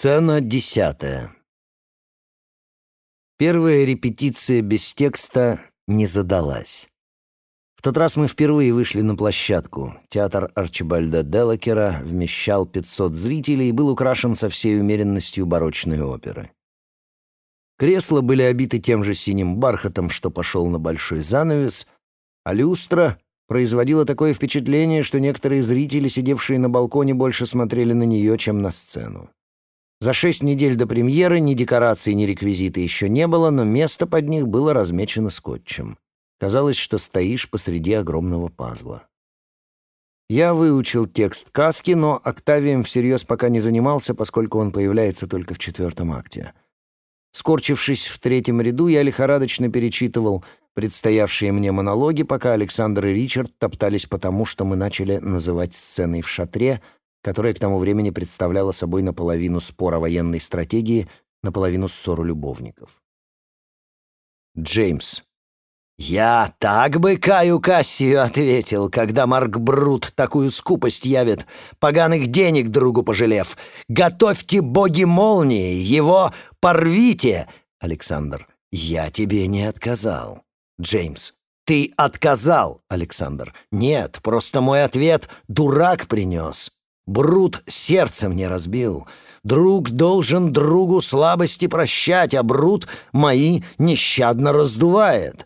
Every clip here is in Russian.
Сцена десятая. Первая репетиция без текста не задалась. В тот раз мы впервые вышли на площадку. Театр Арчибальда Делакера вмещал 500 зрителей и был украшен со всей умеренностью барочной оперы. Кресла были обиты тем же синим бархатом, что пошел на большой занавес, а люстра производила такое впечатление, что некоторые зрители, сидевшие на балконе, больше смотрели на нее, чем на сцену. За шесть недель до премьеры ни декораций, ни реквизита еще не было, но место под них было размечено скотчем. Казалось, что стоишь посреди огромного пазла. Я выучил текст каски, но Октавием всерьез пока не занимался, поскольку он появляется только в четвертом акте. Скорчившись в третьем ряду, я лихорадочно перечитывал предстоявшие мне монологи, пока Александр и Ричард топтались потому, что мы начали называть сценой в шатре — которая к тому времени представляла собой наполовину спор о военной стратегии, наполовину ссору любовников. Джеймс. «Я так бы Каю Кассию ответил, когда Марк Брут такую скупость явит, поганых денег другу пожалев. Готовьте боги молнии, его порвите!» Александр. «Я тебе не отказал». Джеймс. «Ты отказал, Александр». «Нет, просто мой ответ дурак принес». Брут сердце мне разбил. Друг должен другу слабости прощать, а Брут мои нещадно раздувает.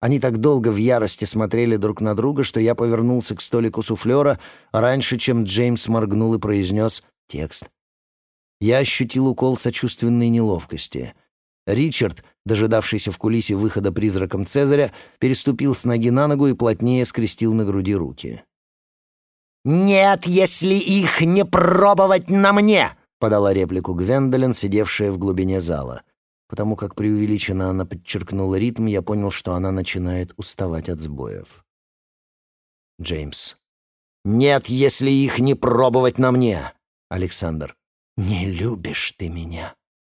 Они так долго в ярости смотрели друг на друга, что я повернулся к столику суфлера раньше, чем Джеймс моргнул и произнес текст. Я ощутил укол сочувственной неловкости. Ричард, дожидавшийся в кулисе выхода призраком Цезаря, переступил с ноги на ногу и плотнее скрестил на груди руки. «Нет, если их не пробовать на мне!» — подала реплику Гвендолин, сидевшая в глубине зала. Потому как преувеличенно она подчеркнула ритм, я понял, что она начинает уставать от сбоев. Джеймс. «Нет, если их не пробовать на мне!» Александр. «Не любишь ты меня!»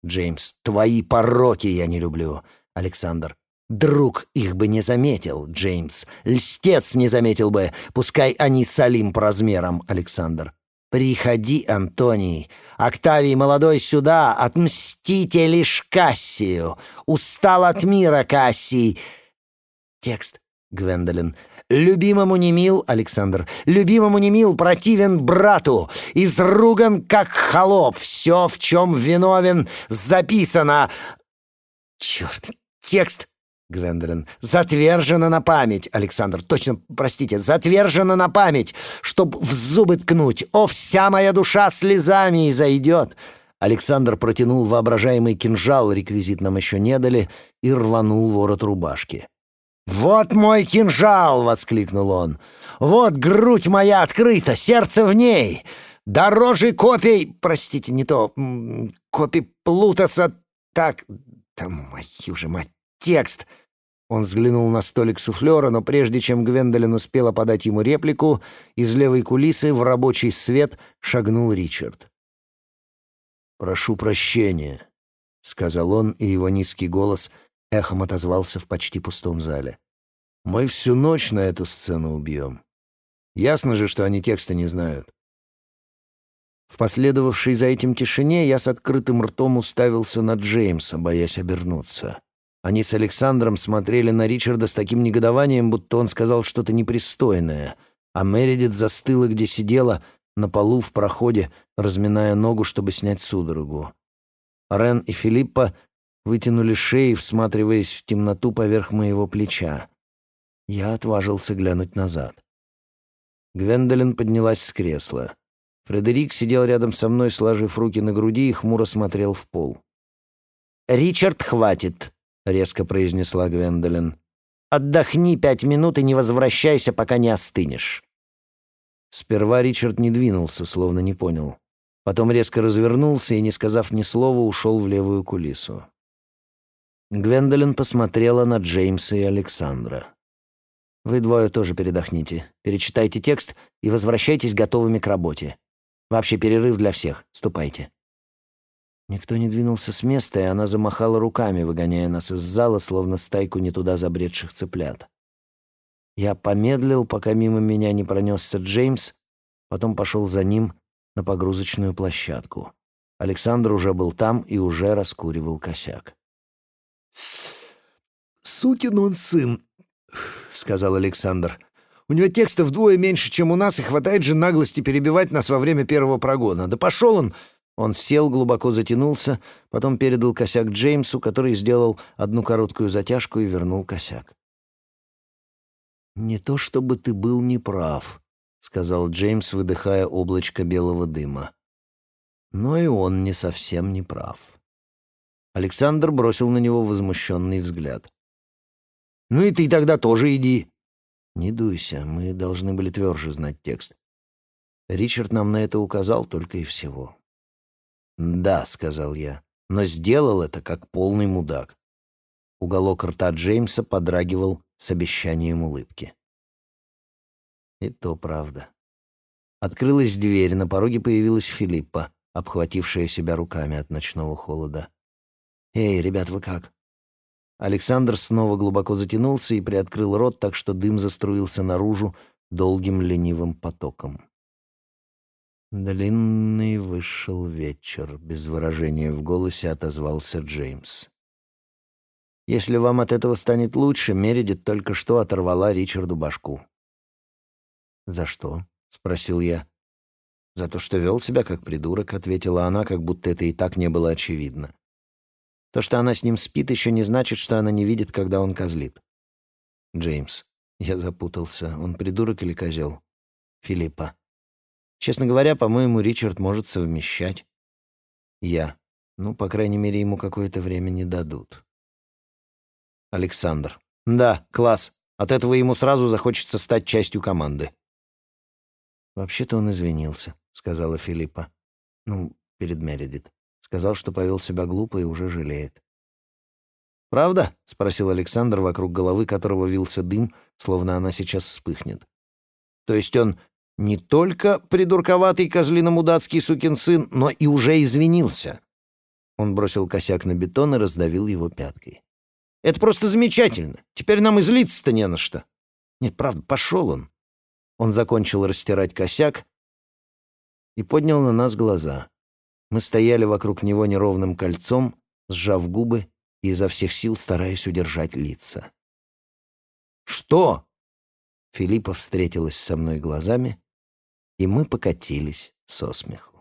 Джеймс. «Твои пороки я не люблю!» Александр. Друг их бы не заметил, Джеймс. Льстец не заметил бы, пускай они с Алим по размерам, Александр. Приходи, Антоний. Октавий молодой сюда, отмстите лишь Кассию. Устал от мира, Кассий. Текст. Гвендолин. Любимому не мил, Александр, любимому не мил, противен брату, изруган, как холоп, все, в чем виновен, записано. Черт, текст Гвендолин. «Затвержено на память!» Александр. «Точно, простите, затвержено на память, чтоб в зубы ткнуть! О, вся моя душа слезами изойдет!» Александр протянул воображаемый кинжал, реквизит нам еще не дали, и рванул ворот рубашки. «Вот мой кинжал!» — воскликнул он. «Вот грудь моя открыта, сердце в ней! Дороже копий... Простите, не то... Копий Плутоса... Так... Там, мою же мать, текст!» Он взглянул на столик суфлера, но прежде чем Гвендолин успела подать ему реплику, из левой кулисы в рабочий свет шагнул Ричард. «Прошу прощения», — сказал он, и его низкий голос эхом отозвался в почти пустом зале. «Мы всю ночь на эту сцену убьем. Ясно же, что они текста не знают». В последовавшей за этим тишине я с открытым ртом уставился на Джеймса, боясь обернуться. Они с Александром смотрели на Ричарда с таким негодованием, будто он сказал что-то непристойное, а Мередит застыла, где сидела, на полу в проходе, разминая ногу, чтобы снять судорогу. Рен и Филиппа вытянули шеи, всматриваясь в темноту поверх моего плеча. Я отважился глянуть назад. Гвендолин поднялась с кресла. Фредерик сидел рядом со мной, сложив руки на груди и хмуро смотрел в пол. «Ричард, хватит!» Резко произнесла Гвендолин. «Отдохни пять минут и не возвращайся, пока не остынешь». Сперва Ричард не двинулся, словно не понял. Потом резко развернулся и, не сказав ни слова, ушел в левую кулису. Гвендолин посмотрела на Джеймса и Александра. «Вы двое тоже передохните. Перечитайте текст и возвращайтесь готовыми к работе. Вообще перерыв для всех. Ступайте». Никто не двинулся с места, и она замахала руками, выгоняя нас из зала, словно стайку не туда забредших цыплят. Я помедлил, пока мимо меня не пронесся Джеймс, потом пошел за ним на погрузочную площадку. Александр уже был там и уже раскуривал косяк. «Сукин он сын», — сказал Александр. «У него текста вдвое меньше, чем у нас, и хватает же наглости перебивать нас во время первого прогона. Да пошел он!» Он сел, глубоко затянулся, потом передал косяк Джеймсу, который сделал одну короткую затяжку и вернул косяк. «Не то чтобы ты был неправ», — сказал Джеймс, выдыхая облачко белого дыма. «Но и он не совсем неправ». Александр бросил на него возмущенный взгляд. «Ну и ты тогда тоже иди». «Не дуйся, мы должны были тверже знать текст. Ричард нам на это указал только и всего». «Да», — сказал я, — «но сделал это как полный мудак». Уголок рта Джеймса подрагивал с обещанием улыбки. И то правда. Открылась дверь, на пороге появилась Филиппа, обхватившая себя руками от ночного холода. «Эй, ребят, вы как?» Александр снова глубоко затянулся и приоткрыл рот, так что дым заструился наружу долгим ленивым потоком. Длинный вышел вечер, без выражения в голосе отозвался Джеймс. Если вам от этого станет лучше, Мередит только что оторвала Ричарду башку. «За что?» — спросил я. «За то, что вел себя как придурок», — ответила она, как будто это и так не было очевидно. То, что она с ним спит, еще не значит, что она не видит, когда он козлит. Джеймс. Я запутался. Он придурок или козел? Филиппа. Честно говоря, по-моему, Ричард может совмещать. Я. Ну, по крайней мере, ему какое-то время не дадут. Александр. Да, класс. От этого ему сразу захочется стать частью команды. Вообще-то он извинился, сказала Филиппа. Ну, перед Мередит. Сказал, что повел себя глупо и уже жалеет. «Правда?» — спросил Александр, вокруг головы которого вился дым, словно она сейчас вспыхнет. «То есть он не только придурковатый козлиномудацкий сукин сын, но и уже извинился?» Он бросил косяк на бетон и раздавил его пяткой. Это просто замечательно. Теперь нам и злиться-то не на что. Нет, правда, пошел он. Он закончил растирать косяк и поднял на нас глаза. Мы стояли вокруг него неровным кольцом, сжав губы и изо всех сил стараясь удержать лица. «Что?» Филиппа встретилась со мной глазами, и мы покатились со смеху.